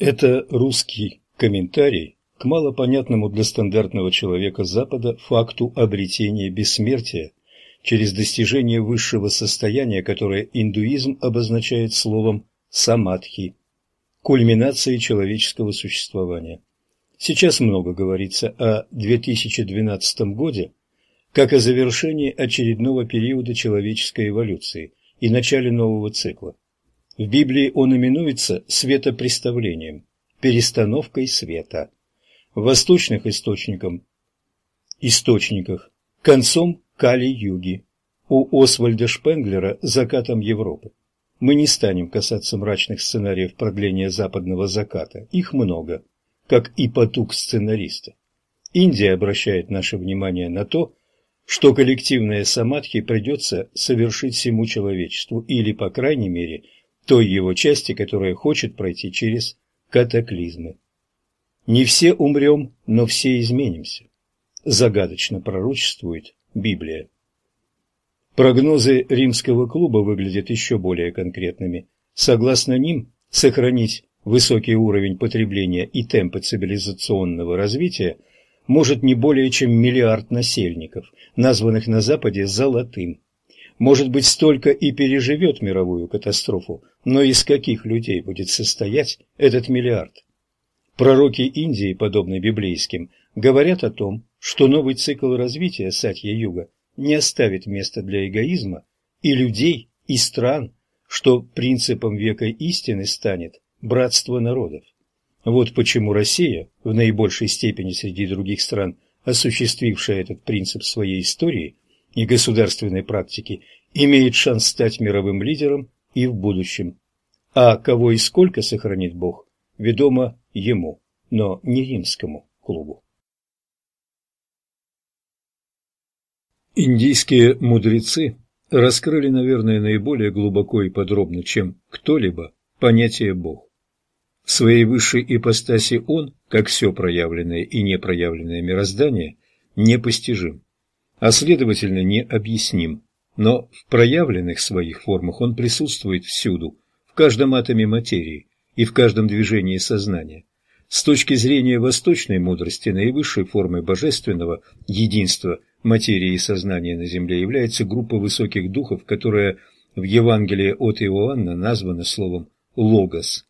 Это русский комментарий к малопонятному для стандартного человека Запада факту обретения бессмертия через достижение высшего состояния, которое индуизм обозначает словом «самадхи» – кульминации человеческого существования. Сейчас много говорится о 2012 годе как о завершении очередного периода человеческой эволюции и начале нового цикла. В Библии он именуется светопреставлением, перестановкой света. В восточных источниках, источниках концом Кали-юги, у Освальда Шпенглера закатом Европы. Мы не станем касаться мрачных сценариев продления западного заката, их много, как и потуг сценариста. Индия обращает наше внимание на то, что коллективное самадхи придется совершить всему человечеству, или, по крайней мере, той его части, которая хочет пройти через катаклизмы. Не все умрем, но все изменимся. Загадочно пророчествует Библия. Прогнозы римского клуба выглядят еще более конкретными. Согласно ним, сохранить высокий уровень потребления и темпы цивилизационного развития может не более чем миллиард насельников, названных на Западе «золотым». Может быть, столько и переживет мировую катастрофу, но из каких людей будет состоять этот миллиард? Пророки Индии, подобно библейским, говорят о том, что новый цикл развития Сатья-Юга не оставит места для эгоизма и людей, и стран, что принципом века истины станет братство народов. Вот почему Россия, в наибольшей степени среди других стран, осуществившая этот принцип своей истории, и государственной практики имеет шанс стать мировым лидером и в будущем. А кого и сколько сохранит Бог, ведомо ему, но не римскому клубу. Индийские мудрецы раскрыли, наверное, наиболее глубоко и подробно, чем кто-либо, понятие Бог. В своей высшей ипостаси Он, как все проявленное и непроявленное мироздание, непостижим а следовательно необъясним. Но в проявленных своих формах он присутствует всюду, в каждом атоме материи и в каждом движении сознания. С точки зрения восточной мудрости наивысшей формой божественного единства материи и сознания на Земле является группа высоких духов, которая в Евангелии от Иоанна названа словом «логос».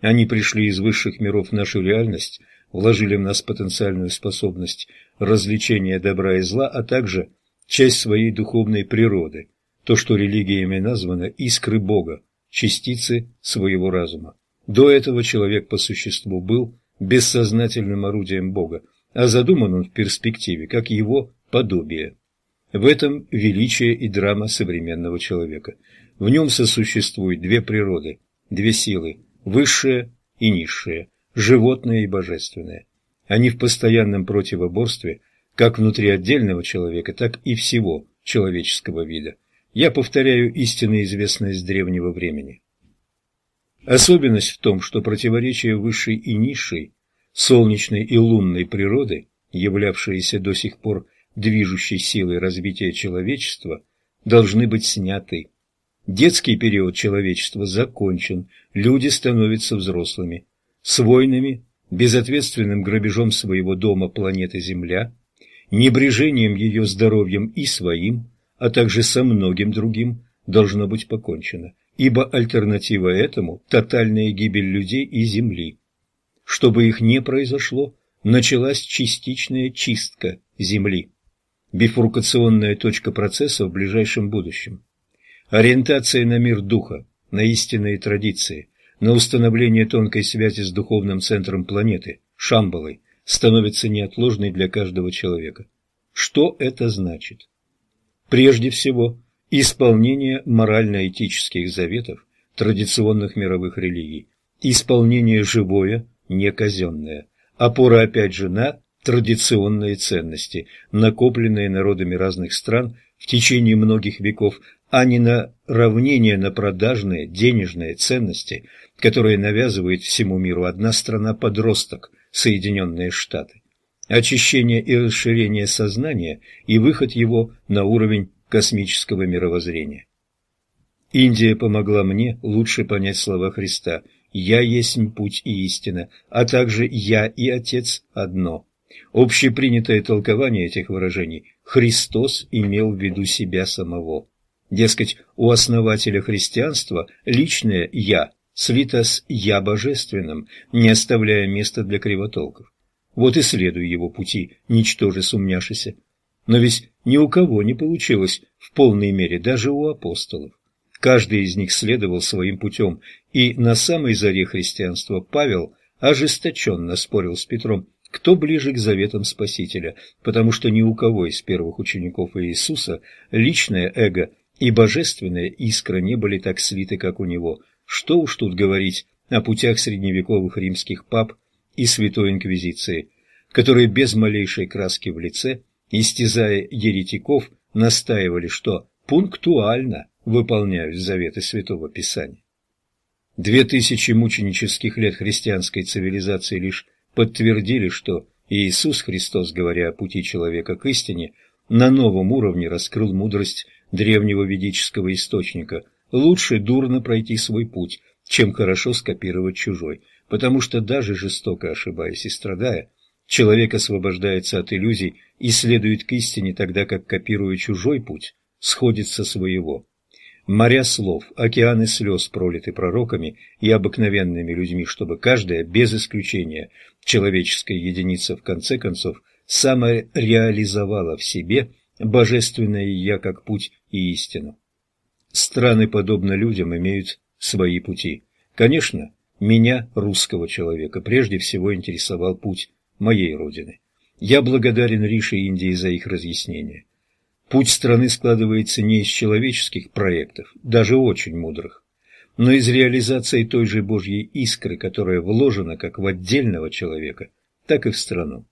Они пришли из высших миров в нашу реальность, вложили в нас потенциальную способность развлечения добра и зла, а также часть своей духовной природы, то, что религиями названо искры Бога, частицы своего разума. До этого человек по существу был бессознательным орудием Бога, а задуман он в перспективе, как его подобие. В этом величие и драма современного человека. В нем сосуществуют две природы, две силы – высшая и низшая – животное и божественное. Они в постоянном противоборстве как внутри отдельного человека, так и всего человеческого вида. Я повторяю истинно известное с древнего времени. Особенность в том, что противоречие высшей и низшей, солнечной и лунной природы, являвшиеся до сих пор движущей силой развития человечества, должны быть сняты. Детский период человечества закончен, люди становятся взрослыми с войнами, безответственным грабежом своего дома планеты Земля, небрежением ее здоровьем и своим, а также со многим другим, должно быть покончено, ибо альтернатива этому – тотальная гибель людей и Земли. Чтобы их не произошло, началась частичная чистка Земли, бифуркационная точка процесса в ближайшем будущем. Ориентация на мир духа, на истинные традиции, на установление тонкой связи с духовным центром планеты, Шамбалой, становится неотложной для каждого человека. Что это значит? Прежде всего, исполнение морально-этических заветов традиционных мировых религий, исполнение живое, не казенное, опора опять же на традиционные ценности, накопленные народами разных стран в течение многих веков, а не на равнение на продажные денежные ценности, которые навязывает всему миру одна страна-подросток – Соединенные Штаты. Очищение и расширение сознания и выход его на уровень космического мировоззрения. Индия помогла мне лучше понять слова Христа «Я есть путь и истина», а также «Я и Отец одно». Общепринятое толкование этих выражений Христос имел в виду себя самого. Дескать, у основателя христианства личное «я» слито с «я божественным», не оставляя места для кривотолков. Вот и следуй его пути, ничтоже сумняшися. Но ведь ни у кого не получилось в полной мере, даже у апостолов. Каждый из них следовал своим путем, и на самой заре христианства Павел ожесточенно спорил с Петром, кто ближе к заветам Спасителя, потому что ни у кого из первых учеников Иисуса личное эго и божественная искра не были так слиты, как у него. Что уж тут говорить о путях средневековых римских пап и Святой Инквизиции, которые без малейшей краски в лице, истязая еретиков, настаивали, что пунктуально выполняют заветы Святого Писания. Две тысячи мученических лет христианской цивилизации лишь подтвердили, что Иисус Христос, говоря о пути человека к истине, на новом уровне раскрыл мудрость древнего ведического источника. Лучше дурно пройти свой путь, чем хорошо скопировать чужой, потому что даже жестоко ошибаясь и страдая, человек освобождается от иллюзий и следует к истине, тогда как, копируя чужой путь, сходит со своего. Моря слов, океаны слез пролиты пророками и обыкновенными людьми, чтобы каждая, без исключения, человеческая единица в конце концов самореализовала в себе божественное «я» как путь и истину. Страны, подобно людям, имеют свои пути. Конечно, меня, русского человека, прежде всего интересовал путь моей родины. Я благодарен Рише Индии за их разъяснение. Путь страны складывается не из человеческих проектов, даже очень мудрых, но из реализации той же Божьей искры, которая вложена как в отдельного человека, так и в страну.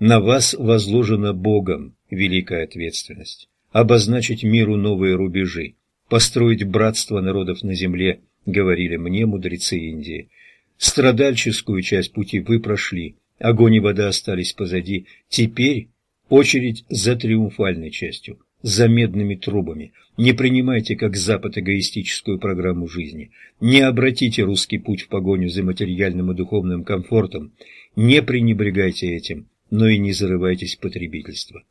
На вас возложена Богом великая ответственность – обозначить миру новые рубежи, построить братство народов на земле, говорили мне мудрецы Индии. Страдальческую часть пути вы прошли, огонь и вода остались позади, теперь очередь за триумфальной частью, за медными трубами. Не принимайте как Запад эгоистическую программу жизни. Не обратите русский путь в погоню за материальным и духовным комфортом. Не пренебрегайте этим, но и не зарывайтесь в потребительство.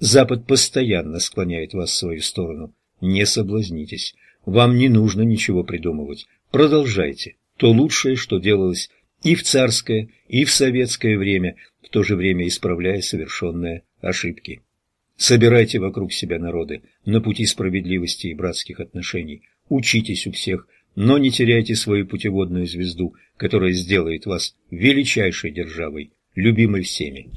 Запад постоянно склоняет вас в свою сторону. Не соблазнитесь. Вам не нужно ничего придумывать. Продолжайте. То лучшее, что делалось и в царское, и в советское время, в то же время исправляя совершенное ошибки. Собирайте вокруг себя народы на пути справедливости и братских отношений. Учитесь у всех, но не теряйте свою путеводную звезду, которая сделает вас величайшей державой, любимой всеми.